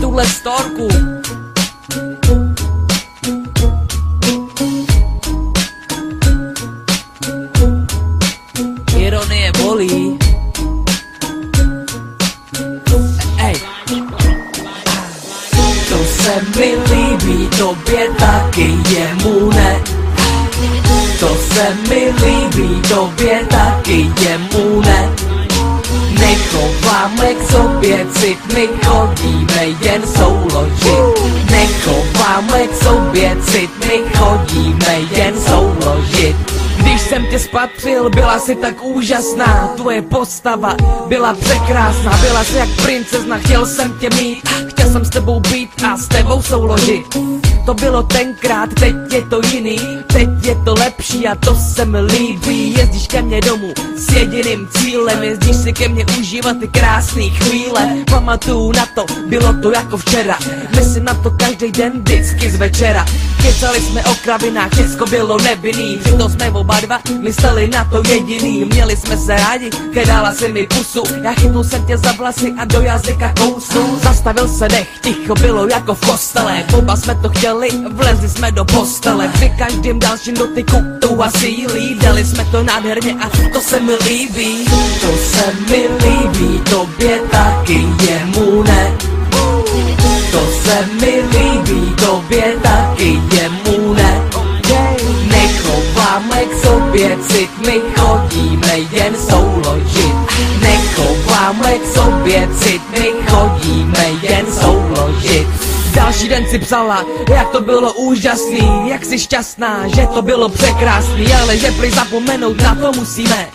touhle storku. Ironie bolí. Ej. To se mi líbí, tobě taky jemu ne. To se mi líbí, tobě taky jemu. Nechováme k sobě cit, my chodíme jen souložit. Nechováme k sobě cit, my chodíme jen souložit. Když jsem tě spatřil, byla si tak úžasná Tvoje postava byla překrásná Byla jsi jak princezna, chtěl jsem tě mít Chtěl jsem s tebou být a s tebou souložit to bylo tenkrát, teď je to jiný Teď je to lepší a to se mi líbí. Jezdíš ke mně domů s jediným cílem Jezdíš si ke mně užívat ty krásné chvíle. Pamatuju na to, bylo to jako včera Myslím na to každý den, vždycky z večera Kecali jsme o kravinách, všechno bylo nevinný. Přitom jsme oba dva mysleli na to jediný. Měli jsme se rádi, kedala si mi pusu. Já chytnul jsem tě za vlasy a do jazyka kousnu. Zastavil se dech, ticho bylo jako v kostele. Oba jsme to chtěli vlezli jsme do postele. Při každém dalším dotyku tu a sílí Dali jsme to nádherně a to se mi líbí. To se mi líbí, tobě jen souložit Nechováme k sobě cit, my chodíme jen souložit Další den si psala, jak to bylo úžasný, jak jsi šťastná, že to bylo překrásný, ale že prý zapomenout na to musíme.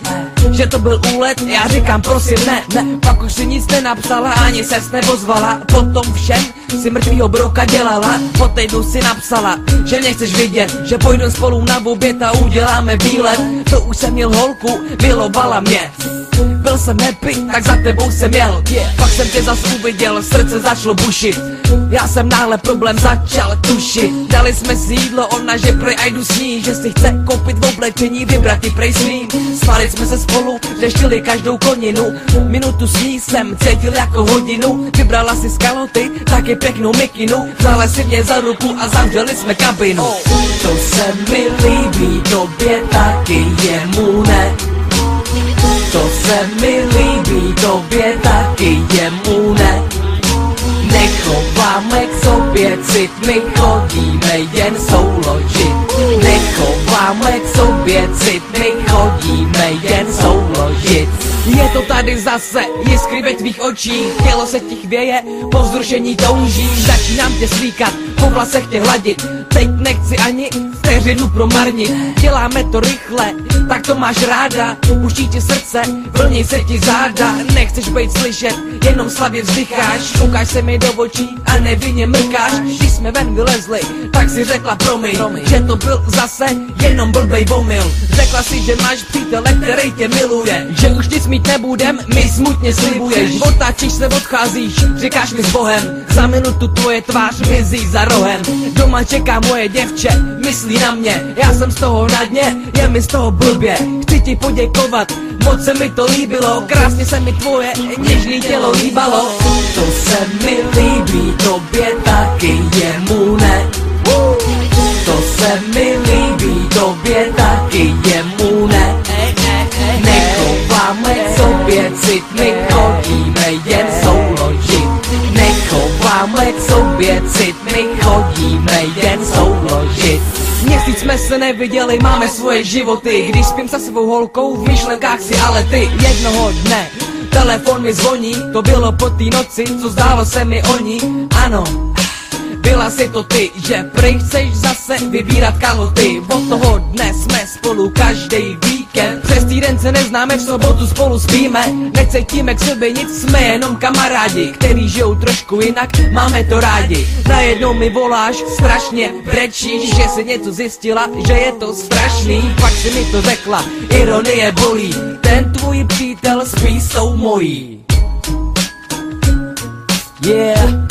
Že to byl úlet, já říkám prosím ne, ne, pak už si nic nenapsala, ani ses nepozvala, potom všem si mrtvýho broka dělala, po týdnu si napsala, že mě chceš vidět, že pojdu spolu na oběd a uděláme výlet, to už jsem měl holku, milovala mě. Byl jsem happy, tak za tebou jsem jel. Yeah. Pak jsem tě zas uviděl, srdce začalo bušit. Já jsem náhle problém začal tušit. Dali jsme si jídlo, ona že prej a jdu s ní. Že si chce koupit v oblečení, vybrat i prej svým. Spali jsme se spolu, řeštili každou koninu. Minutu s ní jsem cítil jako hodinu. Vybrala si z kaloty, taky pěknou mikinu Vzala si mě za ruku a zavřeli jsme kabinu. To se mi líbí, tobě taky jemu ne. To se mi líbí, tobě taky jemu ne. Nechováme k sobě cit, my chodíme jen souložit. Nechováme k sobě cit, my je to tady zase, jiskry ve tvých očích Tělo se ti chvěje, po vzrušení toužíš Začínám tě slíkat, po vlasech tě hladit. Teď nechci ani vteřinu promarnit. Děláme to rychle, tak to máš ráda Puští ti srdce, vlní se ti záda. Nechceš být slyšet, jenom slavě vzdycháš. Koukáš se mi do očí a nevinně mrkáš. Když jsme ven vylezli, tak si řekla promiň, promiň. Že to byl zase jenom blbej omyl. Řekla si, že máš přítele, který tě miluje. Že už nic mít nebudem, mi smutně slibuješ. Otáčíš se, odcházíš, říkáš mi s Bohem. Za minutu tvoje tvář mizí za rohem. Doma čeká moje děvče, myslí na mě. Já jsem z toho na dně, je mi z toho blbě Chci ti poděkovat, moc se mi to líbilo Krásně se mi tvoje něžný tělo líbalo. To se mi líbí, tobě taky jemu ne. To se mi líbí, tobě taky jemu ne. Nechováme sobě cit, my chodíme jen souložit Nechováme sobě cit, my chodíme jen souložit Měsíc jsme se neviděli, máme svoje životy. Když spím se svou holkou, v myšlenkách si ale ty Jednoho dne. Telefon mi zvoní To bylo po té noci, co zdálo se mi oni Ano, byla si to ty, že prej chceš zase vybírat kaloty. Od toho dne jsme spolu každý víkend týden se neznáme, v sobotu spolu spíme. Necítíme k sobě nic, jsme jenom kamarádi Který žijou trošku jinak, máme to rádi. Najednou mi voláš, strašně brečíš Že si něco zjistila, že je to strašný. Pak si mi to řekla, ironie bolí. Ten tvůj přítel spí s tou mojí. Yeah